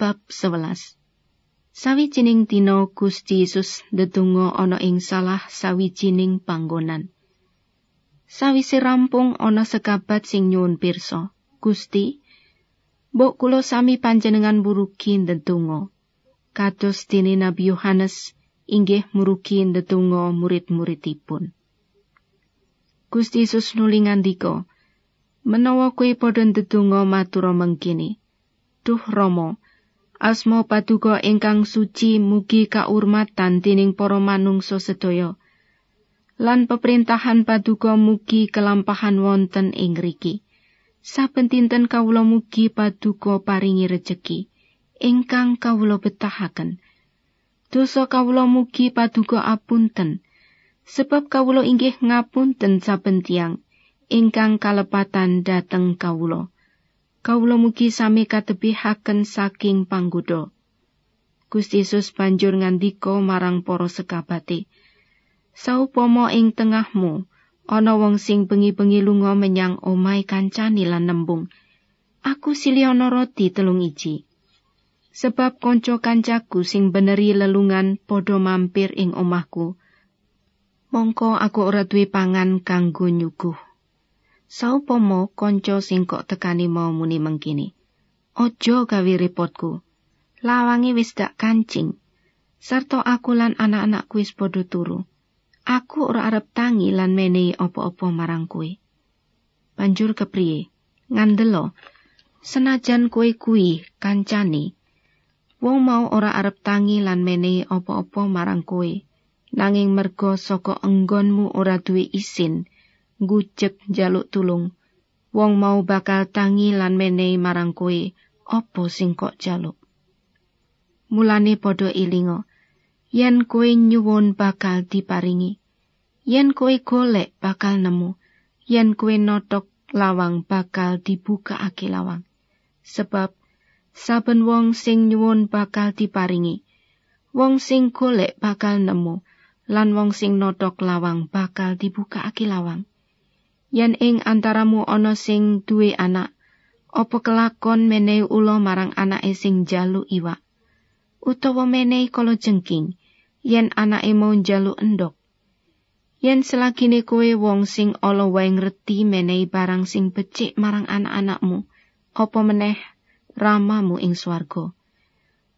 bab 11 Sawijining dina Gusti Yesus ndedonga ana ing salah sawijining panggonan. Sawise rampung ana sekabat sing nyuwun pirsa, Gusti, mbok kula sami panjenengan murugi ndedonga. Kados dene Nabi Yohanes inggih murugi ndedonga murid-muridipun. Gusti Yesus nuli ngandika, menawa kowe padha ndedonga matur mengkini, Duh Rama, asma paduka ingkang suci mugi kaurmatan dening para manungsa sedaya. Lan peperintahan paduka mugi kelampahan wonten ing riki. Saben dinten kawula mugi paduka paringi rejeki ingkang kawula betahaken. Dosa kawula mugi paduka apunten. Sebab kawula inggih ngapunten saben tiang ingkang kalepatan dateng kawula. Kawula mugi sami katebihaken saking panggoda. Gusti Yesus banjur ngandika marang para sekabate. Saupama ing tengahmu ana wong sing bengi-bengi lunga menyang omahe kancane lan nembung, aku sili ana roti telung iji. Sebab kanca kancaku sing beneri lelungan padha mampir ing omahku. Mongko aku ora duwe pangan kanggo nyuguh. Saupama kanca sing kok tekani mau muni mengkini. Ojo gawe repotku. Lawange wis dak kancing. Sarto aku lan anak-anakku wis padha turu. Aku ora arep tangi lan menehi apa-apa marang kowe. Banjur kepriye? Ngandelo. Senajan kowe kuwi kancane, wong mau ora arep tangi lan menehi apa-apa marang kowe. Nanging merga saka enggonmu ora duwe isin, ngucek jaluk tulung. Wong mau bakal tangi lan menehi marang kowe, apa sing kok jaluk. Mulane padha ilinga, yen kowe nyuwun bakal diparingi. Yen kowe golek bakal nemu, yen kowe notok lawang bakal dibukakake lawang. Sebab saben wong sing nyuwun bakal diparingi. Wong sing golek bakal nemu, lan wong sing notok lawang bakal dibukakake lawang. Yen ing antaramu ana sing duwe anak apa kelakon menehi ula marang anake sing jalu iwak? Utawa menehi kala jengking yen anake mau jalu endok yen selagine kowe wong sing ala wae ngerti menehi barang sing becik marang anak-anakmu apa meneh ramamu ing swarga?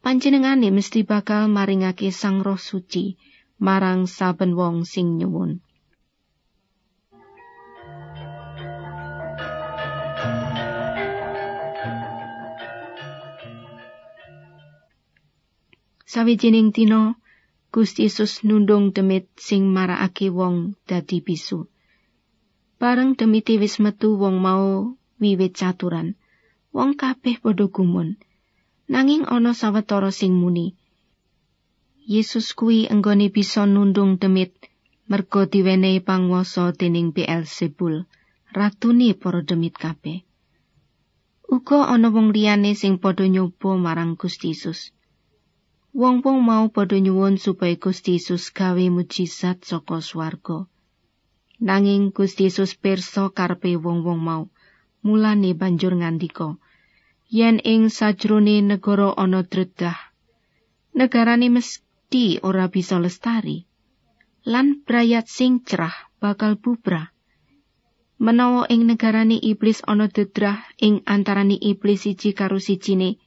Panjenengane mesti bakal maringake sang roh suci marang saben wong sing nyuwun Sawijining dina Gusti Yesus nundung demit sing marakake wong dadi bisu. Bareng demit wis metu wong mau wiwit caturan. Wong kabeh padha gumun. Nanging ana sawetara sing muni. Yesus kuwi enggone bisa nundung demit merga diwenehi panguwasa dening Beelzebul, ratune para demit kabeh. Uga ana wong liyane sing padha nyoba marang Gusti Yesus. Wong-wong mau padha nyuwun supaya Gusti Yesus gawe mujizat saka swarga. Nanging Gusti Yesus pirsa karepe wong-wong mau, mulane banjur ngandika, yen ing sajrone negara ana dredah, negarane mesti ora bisa lestari. Lan brayat sing cerah bakal bubrah. Menawa ing negarane iblis ana dedrah ing antarane iblis siji karo sijine,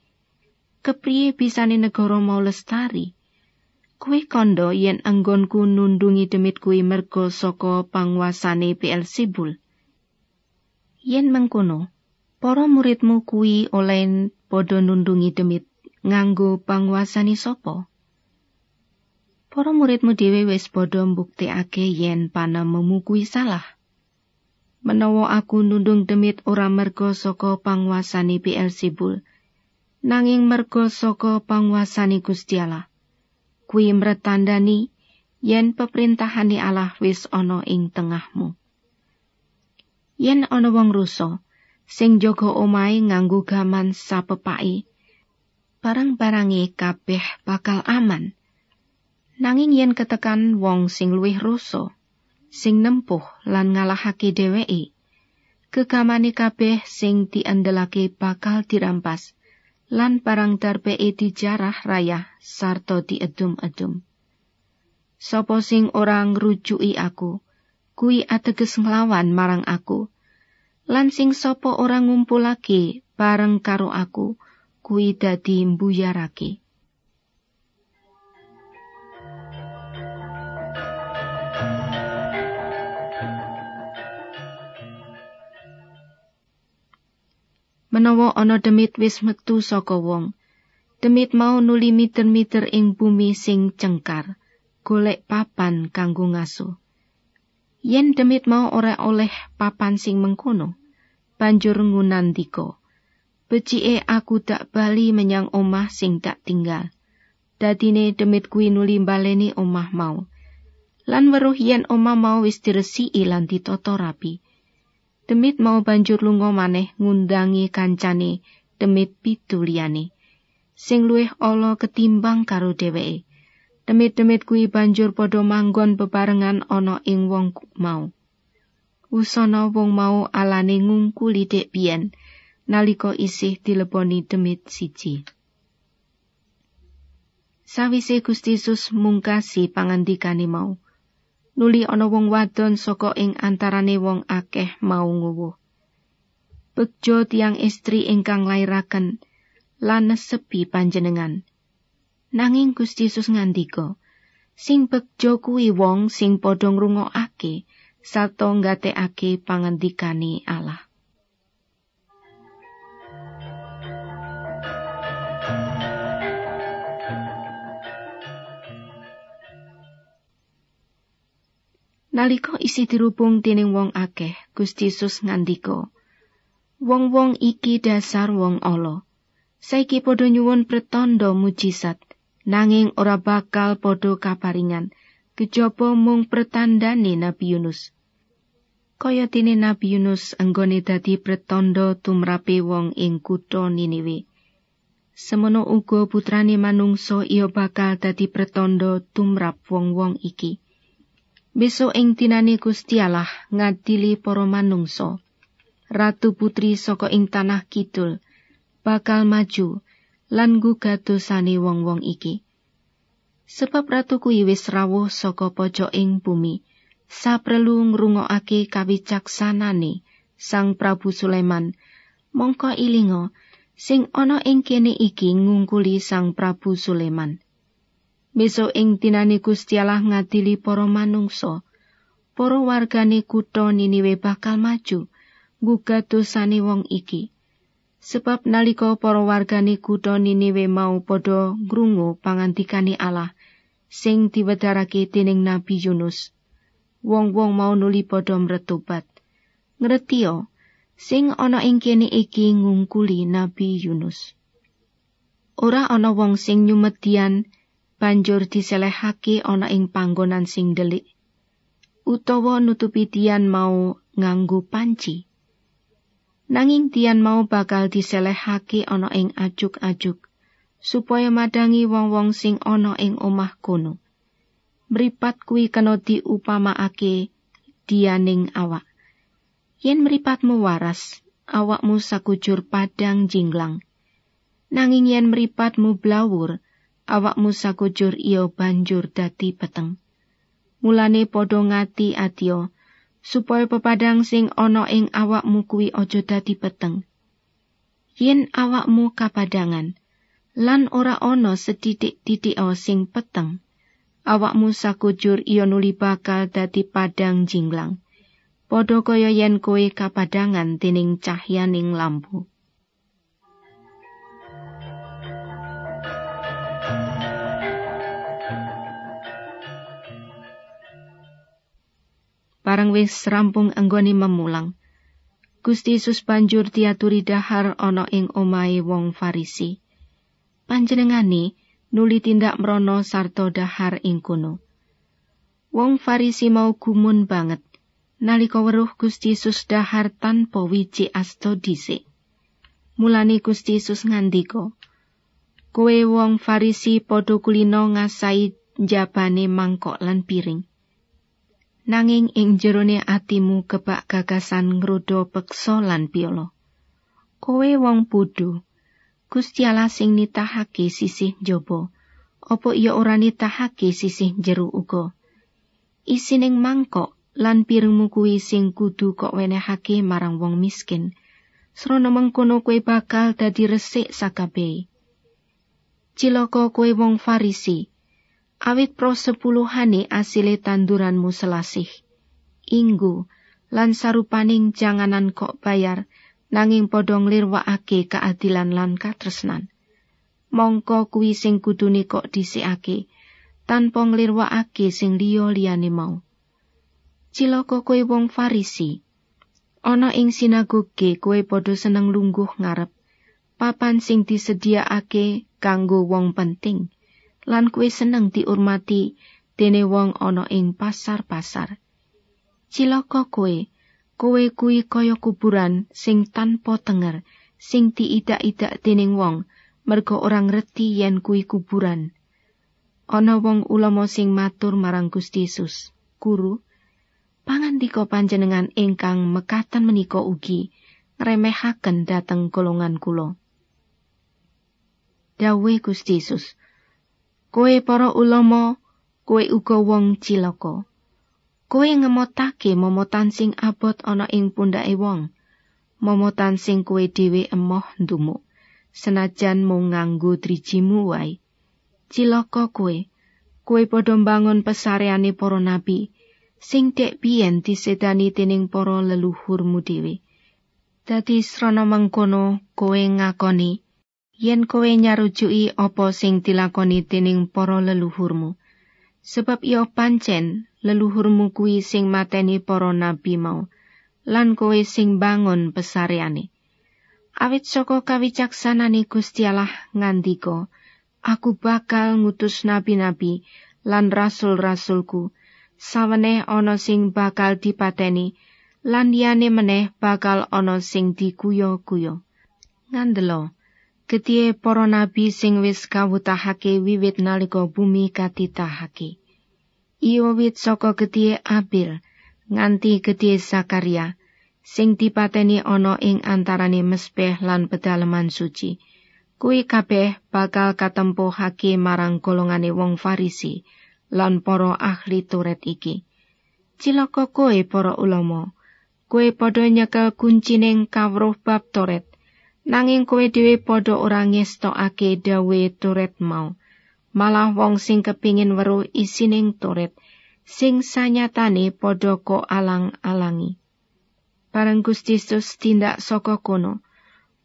kepriye bisane negara mau lestari? Kuwi kondo yen anggonku nundungi demit kuwi merga saka panguasane Beelzebul. Yen mengkono, para muridmu kuwi oleh padha nundungi demit nganggo panguasane sapa? Para muridmu dhewe wis padha mbuktekake yen panemu kuwi salah. Menawa aku nundung demit ora merga saka panguasane Beelzebul, nanging merga saka panguasane Gusti Allah. Kuwi mretandani yen peperintahane Allah wis ana ing tengahmu. Yen ana wong rusa sing jaga omahe nganggo gaman sapepake, barang-barange kabeh bakal aman. Nanging yen ketekan wong sing luwih rusa, sing nempuh lan ngalahake dheweke, kegamane kabeh sing diandelake bakal dirampas. Lan parang darbeke dijarah rayah sarta diedum-edum. Sopo sing ora ngrujuki aku, kuwi ateges nglawan marang aku. Lan sing sapa ora ngumpulake bareng karo aku, kuwi dadi mbuyarake. Menawa ana demit wis metu saka wong, demit mau nuli miter-miter ing bumi sing cengkar, golek papan kanggo ngasuh. Yen demit mau ora oleh papan sing mengkono, banjur ngunandika. Becike aku tak bali menyang omah sing tak tinggal. Dadine demit kuwi nuli baleni omah mau. Lan weruh yen omah mau wis diresiki lan ditata rapi. Demit mau banjur lunga maneh ngundangi kancane demit pitu liyane. Sing luwih ala ketimbang karo dheweke. Demit-demit kuwi banjur padha manggon bebarengan ana ing wong mau. Usana wong mau alane ngungkuli dek biyen nalika isih dileboni demit siji. Sawise Gusti Yesus mungkasi pangandikane mau, nuli ana wong wadon saka ing antarane wong akeh mau nguwuh. Bejo tiang istri ingkang lairaken lan sepi panjenengan. Nanging Gusti Yesus ngandika, sing bejo kuwi wong sing padha ngrungokake sarta nggatekake pangandikane Allah. Nalika isi dirubung dening wong akeh, Gusti Yesus ngandika, "Wong-wong iki dasar wong ala. Saiki padha nyuwun pretanda mujizat, nanging ora bakal padha kaparingan, kejaba mung pretandane Nabi Yunus." Kaya dene Nabi Yunus anggone dadi pretanda tumrape wong ing kutha Niniwe. Semono uga putrane manungsa iya bakal dadi pretanda tumrap wong-wong iki. Besok ing dinane Gusti Allah ngadili para manungsa. Ratu putri saka ing tanah kidul bakal maju lan gugat dosane wong-wong iki. Sebab ratu kuwi wis rawuh saka pojok ing bumi, saprelu ngrungokake kawicaksanane Sang Prabu Sulaiman. Mongko ilinga sing ana ing kene iki ngungkuli Sang Prabu Sulaiman. Besok ing dinane Gusti Allah ngadili para manungsa. Para wargane kutha Niniwe bakal maju gugat dosane wong iki. Sebab nalika para wargane kutha Niniwe mau padha ngrungu pangantikane Allah sing diwedharake dening Nabi Yunus. Wong-wong mau nuli padha mretobat. Ngretiya sing ana ing kene iki ngungkuli Nabi Yunus. Ora ana wong sing nyumedian banjur diselehake ana ing panggonan sing delik. Utawa nutupi tian mau nganggo panci. Nanging tian mau bakal diselehake ana ing ajuk-ajuk supaya madangi wong-wong sing ana ing omah kono. Mripat kuwi kena diupamaake dianing awak. Yen mripatmu waras awakmu sakujur padang jinglang. Nanging yen mripatmu blawur awakmu sakujur iyo banjur dadi peteng. Mulane padha ngati atya supaya pepadang sing ana ing awakmu kuwi aja dadi peteng. Yen awakmu kapadangan lan ora ana sedidik-didik sing peteng, awakmu sakujur iyo nuli bakal dadi padang jinglang. Padha kaya yen kowe kapadangan dening cahyaning lampu. Barang wis rampung anggone memulang. Gusti Yesus banjur diaturi dahar ana ing omahe wong Farisi. Panjenengane nuli tindak mrono sarta dahar ing kono. Wong Farisi mau gumun banget nalika weruh Gusti Yesus dahar tanpa wiji asta dhisik. Mulane Gusti Yesus ngandika, "Kowe wong Farisi padha kulino ngasai jabane mangkok lan piring." Nanging ing jerone atimu kebak gagasan ngrudo peksa lan piolo. Kowe wong bodho, Gusti Allah sing nitahake sisih njaba, apa iya ora nitahake sisih jero uga? Isining mangkok lan piringmu kuwi sing kudu kok wenehake marang wong miskin. Srana mengkono kowe bakal dadi resik sakabehe. Cilaka kowe wong Farisi, awit pro sepuluhane asile tanduranmu selasih. Inggu lan sarupaning janganan kok bayar nanging padha nglirwakake keadilan lan katresnan. Mongko kuwi sing kudune kok dhisikake tanpa nglirwakake sing liya-liyane mau. Cilaka kowe wong Farisi. Ana ing sinagoge kowe padha seneng lungguh ngarep papan sing disediakake kanggo wong penting lan kowe seneng diurmati dene wong ana ing pasar-pasar. Cilaka kowe, kowe kuwi kaya kuburan sing tanpa tenger, sing diidak-idak dening wong, merga ora ngerti yen kuwi kuburan. Ana wong ulama sing matur marang Gusti Yesus, "Guru, pangandika panjenengan ingkang mekaten menika ugi ngremehaken dhateng golongan kula." Dawe Gusti Yesus, "Kowe para ulama, kowe uga wong cilaka." kowe ngemotake momotan sing abot ana ing pundhake wong. Momotan sing kowe dhewe emoh ndumuk. Senajan mung nganggo drijimu wae. Cilaka kowe. Kowe padha mbangun pesareane para nabi sing dek biyen disedani dening para leluhurmu dhewe. Dadi srana mangkono kowe ngakoni yen kowe nyarujuki apa sing dilakoni dening para leluhurmu? Sebab iyo pancen leluhurmu kuwi sing mateni para nabi mau lan kowe sing bangun pesareane. Awit saka kawicaksanane Gusti Allah ngandika aku bakal ngutus nabi-nabi lan rasul-rasulku. Sawene ana sing bakal dipateni lan liyane meneh bakal ana sing dikuyo-kuyo ngandelo Gedhe para nabi sing wis kawutahake wiwit nalika bumi katitahake. Iyo wit saka gedhe Abil nganti gedhe Sakaria sing dipateni ana ing antarane mespeh lan pedalaman suci. Kuwi kabeh bakal katempuhake marang golongane wong Farisi lan para ahli turet iki. Cilaka kowe para ulama, kowe padha nyekel kuncining kawruh bab toret. Nanging kowe dhewe padha ora ngestokake dawe turet mau. Malah wong sing kepingin weruh isining turet sing sanyatane padha kok alang-alangi. Bareng Yesus tindak saka kono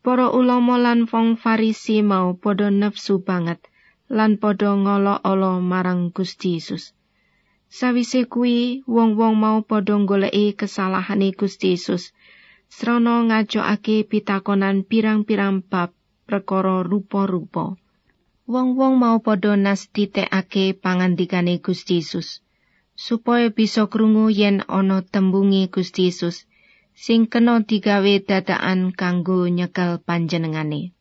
para ulama lan wong farisi mau padha nafsu banget lan padha ngolo-olo marang Gusti Yesus. Sawise kuwi wong-wong mau padha goleki kesalahane Gusti Yesus srana ngajokake pitakonan pirang-pirang bab perkara rupa-rupa. Wong-wong mau padha nastitekake pangandikane Gusti Yesus supaya bisa krungu yen ana tembungi Gusti Yesus sing kena digawe dadakan kanggo nyekel panjenengane.